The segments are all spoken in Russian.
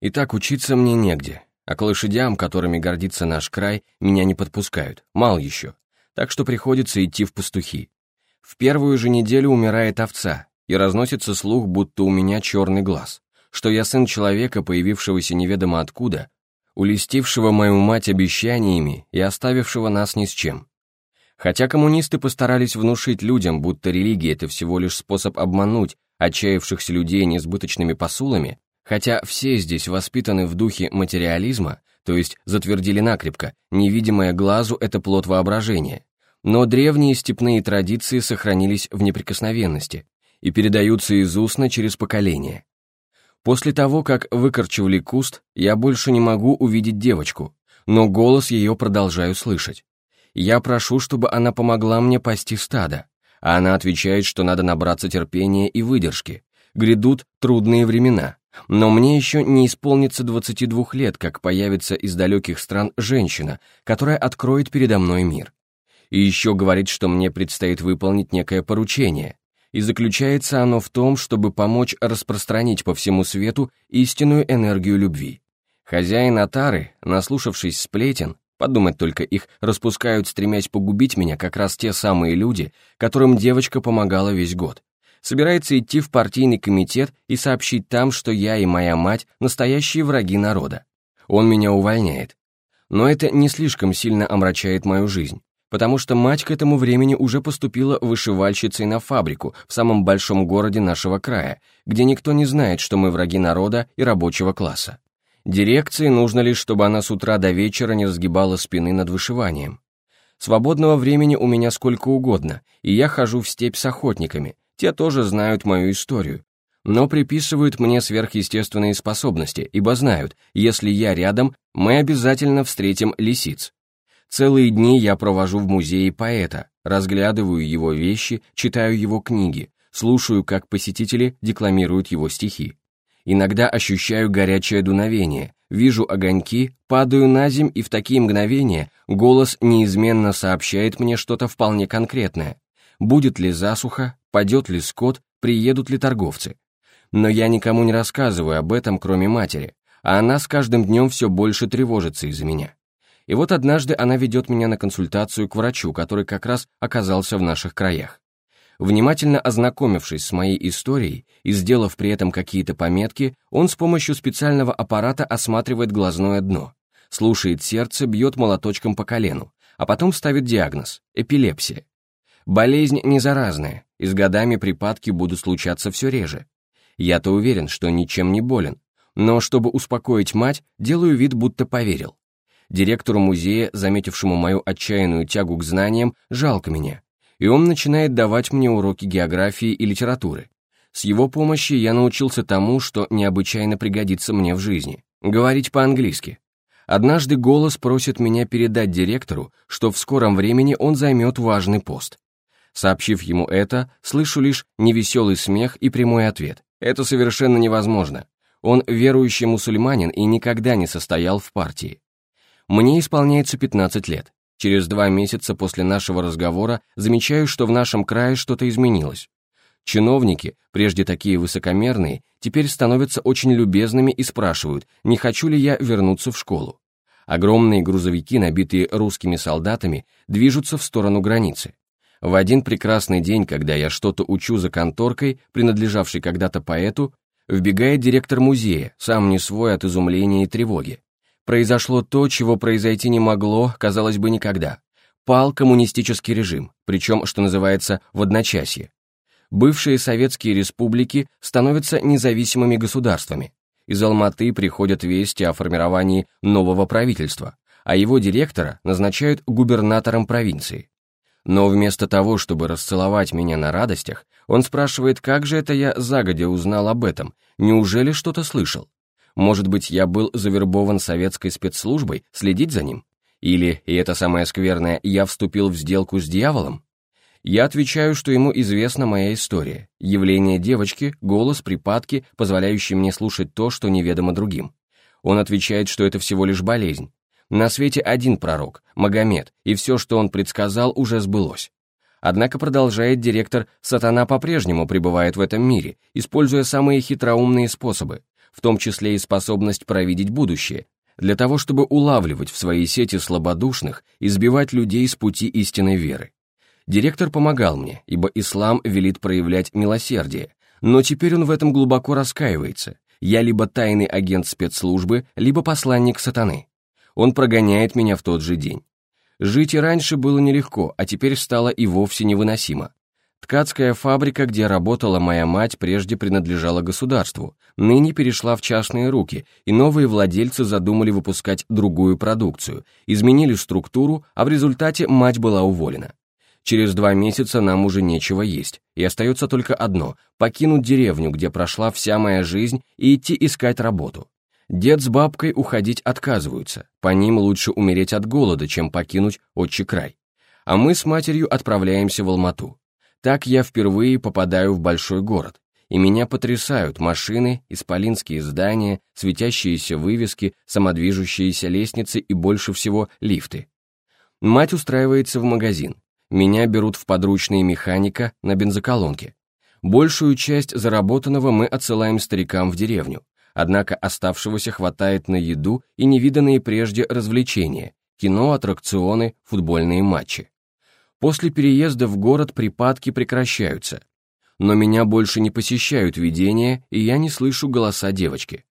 И так учиться мне негде, а к лошадям, которыми гордится наш край, меня не подпускают, мал еще, так что приходится идти в пастухи. В первую же неделю умирает овца, и разносится слух, будто у меня черный глаз, что я сын человека, появившегося неведомо откуда, улестившего мою мать обещаниями и оставившего нас ни с чем. Хотя коммунисты постарались внушить людям, будто религия — это всего лишь способ обмануть отчаявшихся людей несбыточными посулами, хотя все здесь воспитаны в духе материализма, то есть затвердили накрепко, невидимое глазу — это плод воображения, но древние степные традиции сохранились в неприкосновенности и передаются из устно через поколения. После того, как выкорчевали куст, я больше не могу увидеть девочку, но голос ее продолжаю слышать. Я прошу, чтобы она помогла мне пасти стадо, а она отвечает, что надо набраться терпения и выдержки. Грядут трудные времена, но мне еще не исполнится 22 лет, как появится из далеких стран женщина, которая откроет передо мной мир. И еще говорит, что мне предстоит выполнить некое поручение, и заключается оно в том, чтобы помочь распространить по всему свету истинную энергию любви. Хозяин Атары, наслушавшись сплетен, подумать только, их распускают, стремясь погубить меня как раз те самые люди, которым девочка помогала весь год, собирается идти в партийный комитет и сообщить там, что я и моя мать – настоящие враги народа. Он меня увольняет. Но это не слишком сильно омрачает мою жизнь потому что мать к этому времени уже поступила вышивальщицей на фабрику в самом большом городе нашего края, где никто не знает, что мы враги народа и рабочего класса. Дирекции нужно лишь, чтобы она с утра до вечера не разгибала спины над вышиванием. Свободного времени у меня сколько угодно, и я хожу в степь с охотниками, те тоже знают мою историю, но приписывают мне сверхъестественные способности, ибо знают, если я рядом, мы обязательно встретим лисиц. Целые дни я провожу в музее поэта, разглядываю его вещи, читаю его книги, слушаю, как посетители декламируют его стихи. Иногда ощущаю горячее дуновение, вижу огоньки, падаю на земь, и в такие мгновения голос неизменно сообщает мне что-то вполне конкретное. Будет ли засуха, падет ли скот, приедут ли торговцы. Но я никому не рассказываю об этом, кроме матери, а она с каждым днем все больше тревожится из-за меня. И вот однажды она ведет меня на консультацию к врачу, который как раз оказался в наших краях. Внимательно ознакомившись с моей историей и сделав при этом какие-то пометки, он с помощью специального аппарата осматривает глазное дно, слушает сердце, бьет молоточком по колену, а потом ставит диагноз – эпилепсия. Болезнь не заразная, и с годами припадки будут случаться все реже. Я-то уверен, что ничем не болен, но чтобы успокоить мать, делаю вид, будто поверил. Директору музея, заметившему мою отчаянную тягу к знаниям, жалко меня, и он начинает давать мне уроки географии и литературы. С его помощью я научился тому, что необычайно пригодится мне в жизни — говорить по-английски. Однажды голос просит меня передать директору, что в скором времени он займет важный пост. Сообщив ему это, слышу лишь невеселый смех и прямой ответ. Это совершенно невозможно. Он верующий мусульманин и никогда не состоял в партии. Мне исполняется 15 лет. Через два месяца после нашего разговора замечаю, что в нашем крае что-то изменилось. Чиновники, прежде такие высокомерные, теперь становятся очень любезными и спрашивают, не хочу ли я вернуться в школу. Огромные грузовики, набитые русскими солдатами, движутся в сторону границы. В один прекрасный день, когда я что-то учу за конторкой, принадлежавшей когда-то поэту, вбегает директор музея, сам не свой от изумления и тревоги произошло то, чего произойти не могло, казалось бы, никогда. Пал коммунистический режим, причем, что называется, в одночасье. Бывшие советские республики становятся независимыми государствами. Из Алматы приходят вести о формировании нового правительства, а его директора назначают губернатором провинции. Но вместо того, чтобы расцеловать меня на радостях, он спрашивает, как же это я загодя узнал об этом, неужели что-то слышал? Может быть, я был завербован советской спецслужбой следить за ним? Или, и это самое скверное, я вступил в сделку с дьяволом? Я отвечаю, что ему известна моя история, явление девочки, голос, припадки, позволяющие мне слушать то, что неведомо другим. Он отвечает, что это всего лишь болезнь. На свете один пророк, Магомед, и все, что он предсказал, уже сбылось. Однако продолжает директор, сатана по-прежнему пребывает в этом мире, используя самые хитроумные способы, в том числе и способность провидеть будущее, для того, чтобы улавливать в свои сети слабодушных и сбивать людей с пути истинной веры. Директор помогал мне, ибо ислам велит проявлять милосердие, но теперь он в этом глубоко раскаивается. Я либо тайный агент спецслужбы, либо посланник сатаны. Он прогоняет меня в тот же день. Жить и раньше было нелегко, а теперь стало и вовсе невыносимо. Ткацкая фабрика, где работала моя мать, прежде принадлежала государству, ныне перешла в частные руки, и новые владельцы задумали выпускать другую продукцию, изменили структуру, а в результате мать была уволена. Через два месяца нам уже нечего есть, и остается только одно – покинуть деревню, где прошла вся моя жизнь, и идти искать работу. Дед с бабкой уходить отказываются, по ним лучше умереть от голода, чем покинуть отчий край. А мы с матерью отправляемся в Алмату. Так я впервые попадаю в большой город, и меня потрясают машины, исполинские здания, светящиеся вывески, самодвижущиеся лестницы и больше всего лифты. Мать устраивается в магазин. Меня берут в подручные механика на бензоколонке. Большую часть заработанного мы отсылаем старикам в деревню, однако оставшегося хватает на еду и невиданные прежде развлечения, кино, аттракционы, футбольные матчи. После переезда в город припадки прекращаются. Но меня больше не посещают видения, и я не слышу голоса девочки.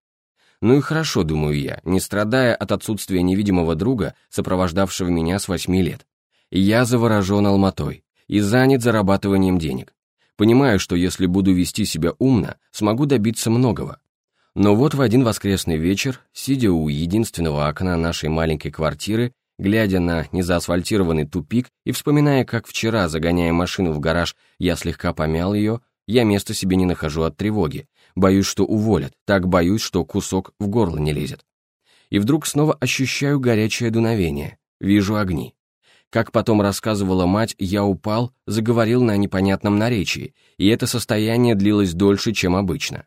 Ну и хорошо, думаю я, не страдая от отсутствия невидимого друга, сопровождавшего меня с восьми лет. Я заворожен Алматой и занят зарабатыванием денег. Понимаю, что если буду вести себя умно, смогу добиться многого. Но вот в один воскресный вечер, сидя у единственного окна нашей маленькой квартиры, Глядя на незаасфальтированный тупик и вспоминая, как вчера, загоняя машину в гараж, я слегка помял ее, я места себе не нахожу от тревоги. Боюсь, что уволят, так боюсь, что кусок в горло не лезет. И вдруг снова ощущаю горячее дуновение, вижу огни. Как потом рассказывала мать, я упал, заговорил на непонятном наречии, и это состояние длилось дольше, чем обычно.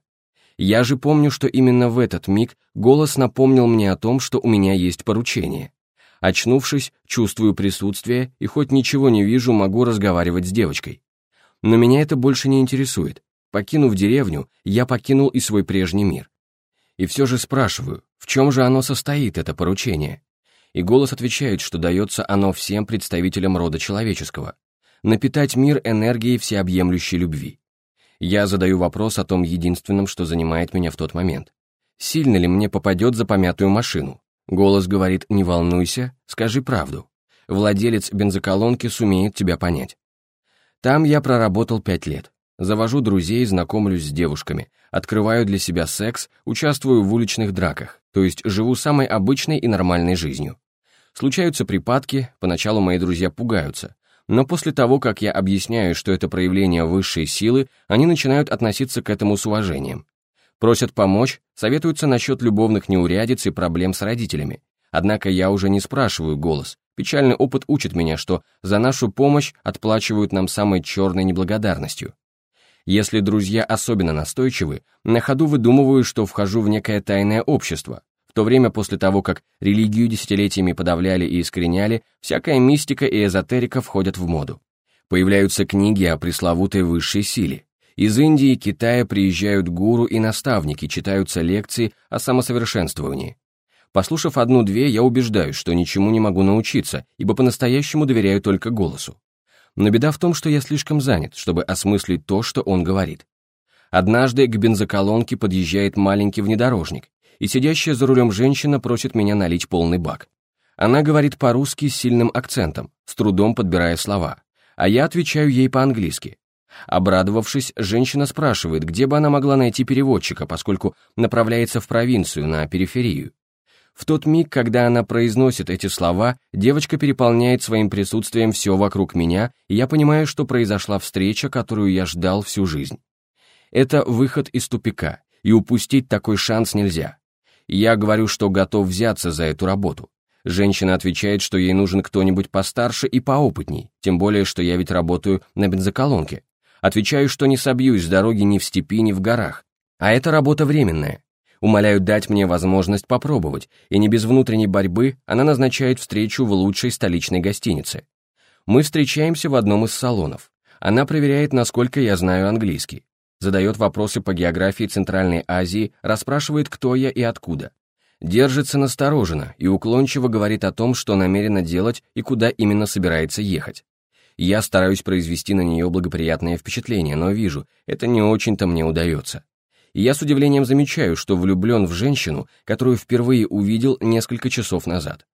Я же помню, что именно в этот миг голос напомнил мне о том, что у меня есть поручение. Очнувшись, чувствую присутствие и хоть ничего не вижу, могу разговаривать с девочкой. Но меня это больше не интересует. Покинув деревню, я покинул и свой прежний мир. И все же спрашиваю, в чем же оно состоит, это поручение? И голос отвечает, что дается оно всем представителям рода человеческого. Напитать мир энергией всеобъемлющей любви. Я задаю вопрос о том единственном, что занимает меня в тот момент. Сильно ли мне попадет за помятую машину? Голос говорит «Не волнуйся, скажи правду. Владелец бензоколонки сумеет тебя понять». Там я проработал пять лет. Завожу друзей, знакомлюсь с девушками, открываю для себя секс, участвую в уличных драках, то есть живу самой обычной и нормальной жизнью. Случаются припадки, поначалу мои друзья пугаются, но после того, как я объясняю, что это проявление высшей силы, они начинают относиться к этому с уважением. Просят помочь, советуются насчет любовных неурядиц и проблем с родителями. Однако я уже не спрашиваю голос. Печальный опыт учит меня, что за нашу помощь отплачивают нам самой черной неблагодарностью. Если друзья особенно настойчивы, на ходу выдумываю, что вхожу в некое тайное общество. В то время после того, как религию десятилетиями подавляли и искореняли, всякая мистика и эзотерика входят в моду. Появляются книги о пресловутой высшей силе. Из Индии и Китая приезжают гуру и наставники, читаются лекции о самосовершенствовании. Послушав одну-две, я убеждаюсь, что ничему не могу научиться, ибо по-настоящему доверяю только голосу. Но беда в том, что я слишком занят, чтобы осмыслить то, что он говорит. Однажды к бензоколонке подъезжает маленький внедорожник, и сидящая за рулем женщина просит меня налить полный бак. Она говорит по-русски с сильным акцентом, с трудом подбирая слова, а я отвечаю ей по-английски. Обрадовавшись, женщина спрашивает, где бы она могла найти переводчика, поскольку направляется в провинцию, на периферию. В тот миг, когда она произносит эти слова, девочка переполняет своим присутствием все вокруг меня, и я понимаю, что произошла встреча, которую я ждал всю жизнь. Это выход из тупика, и упустить такой шанс нельзя. Я говорю, что готов взяться за эту работу. Женщина отвечает, что ей нужен кто-нибудь постарше и поопытней, тем более, что я ведь работаю на бензоколонке. Отвечаю, что не собьюсь с дороги ни в степи, ни в горах. А это работа временная. Умоляю дать мне возможность попробовать, и не без внутренней борьбы она назначает встречу в лучшей столичной гостинице. Мы встречаемся в одном из салонов. Она проверяет, насколько я знаю английский. Задает вопросы по географии Центральной Азии, расспрашивает, кто я и откуда. Держится настороженно и уклончиво говорит о том, что намерена делать и куда именно собирается ехать. Я стараюсь произвести на нее благоприятное впечатление, но вижу, это не очень-то мне удается. И я с удивлением замечаю, что влюблен в женщину, которую впервые увидел несколько часов назад.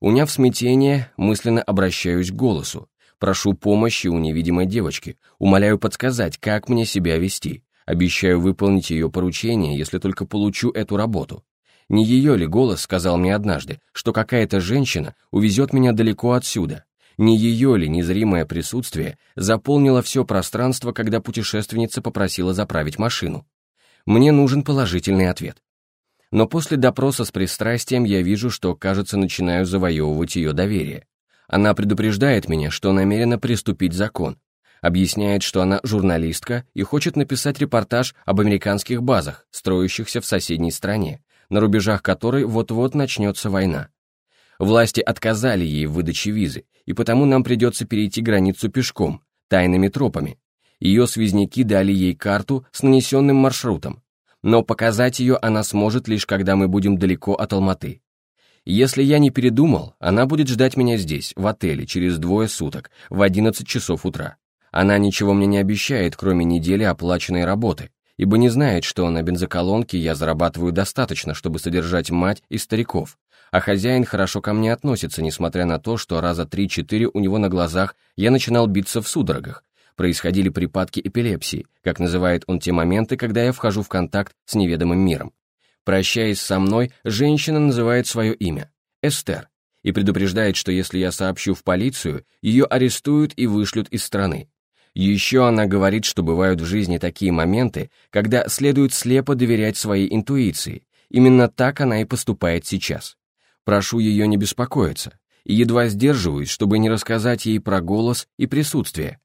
Уняв смятение, мысленно обращаюсь к голосу. Прошу помощи у невидимой девочки, умоляю подсказать, как мне себя вести. Обещаю выполнить ее поручение, если только получу эту работу. Не ее ли голос сказал мне однажды, что какая-то женщина увезет меня далеко отсюда? Не ее ли незримое присутствие заполнило все пространство, когда путешественница попросила заправить машину? Мне нужен положительный ответ. Но после допроса с пристрастием я вижу, что, кажется, начинаю завоевывать ее доверие. Она предупреждает меня, что намерена приступить закон. Объясняет, что она журналистка и хочет написать репортаж об американских базах, строящихся в соседней стране, на рубежах которой вот-вот начнется война. Власти отказали ей в выдаче визы, и потому нам придется перейти границу пешком, тайными тропами. Ее связники дали ей карту с нанесенным маршрутом, но показать ее она сможет лишь когда мы будем далеко от Алматы. Если я не передумал, она будет ждать меня здесь, в отеле, через двое суток, в 11 часов утра. Она ничего мне не обещает, кроме недели оплаченной работы, ибо не знает, что на бензоколонке я зарабатываю достаточно, чтобы содержать мать и стариков, а хозяин хорошо ко мне относится, несмотря на то, что раза три-четыре у него на глазах я начинал биться в судорогах, происходили припадки эпилепсии, как называет он те моменты, когда я вхожу в контакт с неведомым миром. Прощаясь со мной, женщина называет свое имя – Эстер, и предупреждает, что если я сообщу в полицию, ее арестуют и вышлют из страны. Еще она говорит, что бывают в жизни такие моменты, когда следует слепо доверять своей интуиции. Именно так она и поступает сейчас. Прошу ее не беспокоиться, и едва сдерживаюсь, чтобы не рассказать ей про голос и присутствие.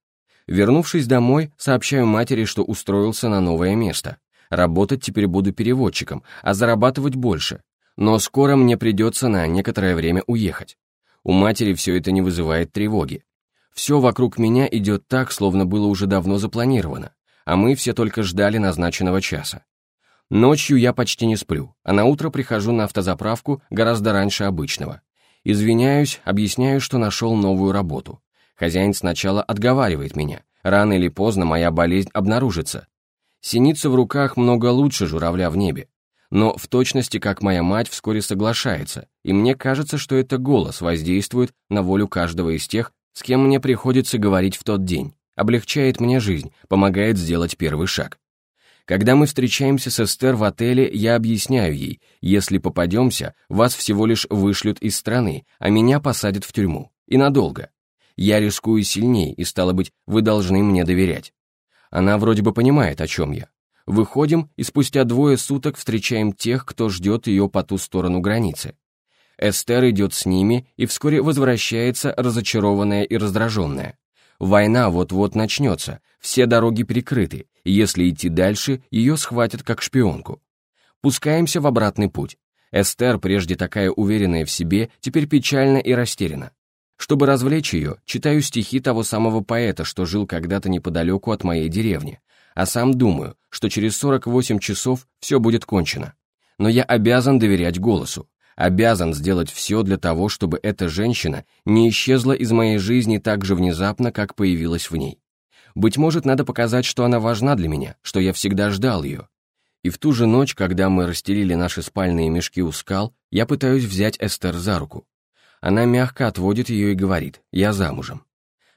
Вернувшись домой, сообщаю матери, что устроился на новое место. Работать теперь буду переводчиком, а зарабатывать больше. Но скоро мне придется на некоторое время уехать. У матери все это не вызывает тревоги. Все вокруг меня идет так, словно было уже давно запланировано, а мы все только ждали назначенного часа. Ночью я почти не сплю, а на утро прихожу на автозаправку гораздо раньше обычного. Извиняюсь, объясняю, что нашел новую работу. Хозяин сначала отговаривает меня. Рано или поздно моя болезнь обнаружится, Синица в руках много лучше журавля в небе. Но в точности, как моя мать, вскоре соглашается, и мне кажется, что это голос воздействует на волю каждого из тех, с кем мне приходится говорить в тот день, облегчает мне жизнь, помогает сделать первый шаг. Когда мы встречаемся с Эстер в отеле, я объясняю ей, если попадемся, вас всего лишь вышлют из страны, а меня посадят в тюрьму. И надолго. Я рискую сильнее, и, стало быть, вы должны мне доверять. Она вроде бы понимает, о чем я. Выходим и спустя двое суток встречаем тех, кто ждет ее по ту сторону границы. Эстер идет с ними и вскоре возвращается разочарованная и раздраженная. Война вот-вот начнется, все дороги перекрыты, и если идти дальше, ее схватят как шпионку. Пускаемся в обратный путь. Эстер, прежде такая уверенная в себе, теперь печальна и растеряна. Чтобы развлечь ее, читаю стихи того самого поэта, что жил когда-то неподалеку от моей деревни, а сам думаю, что через 48 часов все будет кончено. Но я обязан доверять голосу, обязан сделать все для того, чтобы эта женщина не исчезла из моей жизни так же внезапно, как появилась в ней. Быть может, надо показать, что она важна для меня, что я всегда ждал ее. И в ту же ночь, когда мы расстелили наши спальные мешки у скал, я пытаюсь взять Эстер за руку. Она мягко отводит ее и говорит «я замужем».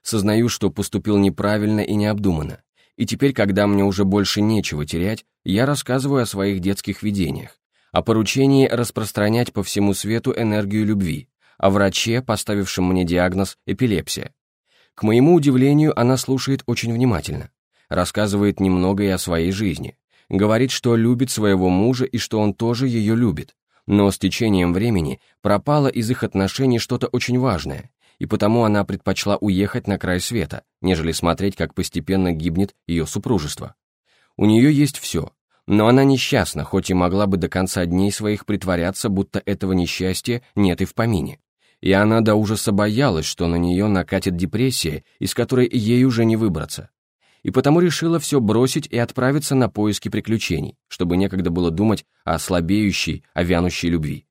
Сознаю, что поступил неправильно и необдуманно. И теперь, когда мне уже больше нечего терять, я рассказываю о своих детских видениях, о поручении распространять по всему свету энергию любви, о враче, поставившем мне диагноз эпилепсия. К моему удивлению, она слушает очень внимательно, рассказывает немного и о своей жизни, говорит, что любит своего мужа и что он тоже ее любит, но с течением времени пропало из их отношений что-то очень важное, и потому она предпочла уехать на край света, нежели смотреть, как постепенно гибнет ее супружество. У нее есть все, но она несчастна, хоть и могла бы до конца дней своих притворяться, будто этого несчастья нет и в помине. И она до ужаса боялась, что на нее накатит депрессия, из которой ей уже не выбраться. И потому решила все бросить и отправиться на поиски приключений, чтобы некогда было думать о слабеющей, о вянущей любви.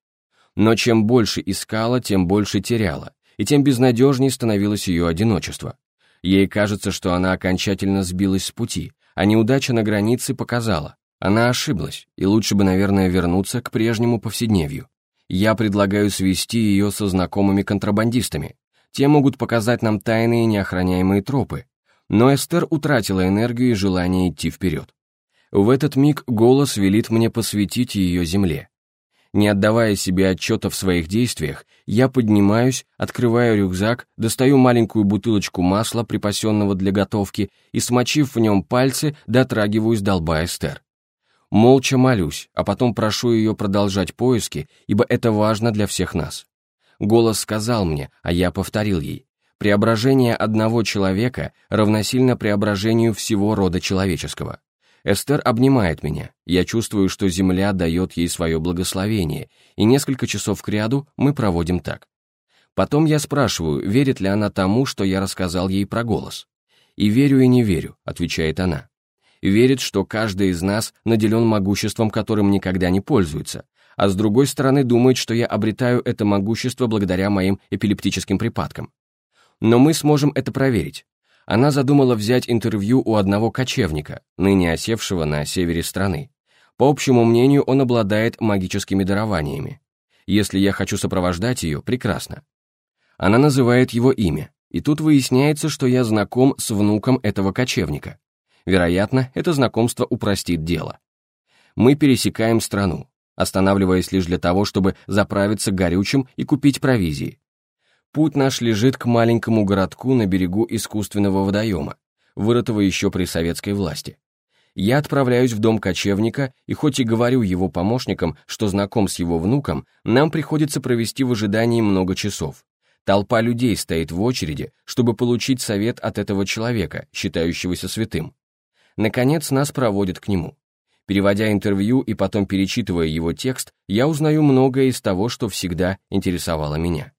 Но чем больше искала, тем больше теряла, и тем безнадежнее становилось ее одиночество. Ей кажется, что она окончательно сбилась с пути, а неудача на границе показала. Она ошиблась, и лучше бы, наверное, вернуться к прежнему повседневью. Я предлагаю свести ее со знакомыми контрабандистами. Те могут показать нам тайные неохраняемые тропы. Но Эстер утратила энергию и желание идти вперед. В этот миг голос велит мне посвятить ее земле. Не отдавая себе отчета в своих действиях, я поднимаюсь, открываю рюкзак, достаю маленькую бутылочку масла, припасенного для готовки, и, смочив в нем пальцы, дотрагиваюсь до лба Эстер. Молча молюсь, а потом прошу ее продолжать поиски, ибо это важно для всех нас. Голос сказал мне, а я повторил ей. Преображение одного человека равносильно преображению всего рода человеческого. Эстер обнимает меня, я чувствую, что земля дает ей свое благословение, и несколько часов кряду мы проводим так. Потом я спрашиваю, верит ли она тому, что я рассказал ей про голос. «И верю, и не верю», — отвечает она. Верит, что каждый из нас наделен могуществом, которым никогда не пользуется, а с другой стороны думает, что я обретаю это могущество благодаря моим эпилептическим припадкам. Но мы сможем это проверить она задумала взять интервью у одного кочевника, ныне осевшего на севере страны. По общему мнению, он обладает магическими дарованиями. Если я хочу сопровождать ее, прекрасно. Она называет его имя, и тут выясняется, что я знаком с внуком этого кочевника. Вероятно, это знакомство упростит дело. Мы пересекаем страну, останавливаясь лишь для того, чтобы заправиться горючим и купить провизии. Путь наш лежит к маленькому городку на берегу искусственного водоема, вырытого еще при советской власти. Я отправляюсь в дом кочевника, и хоть и говорю его помощникам, что знаком с его внуком, нам приходится провести в ожидании много часов. Толпа людей стоит в очереди, чтобы получить совет от этого человека, считающегося святым. Наконец нас проводят к нему. Переводя интервью и потом перечитывая его текст, я узнаю многое из того, что всегда интересовало меня.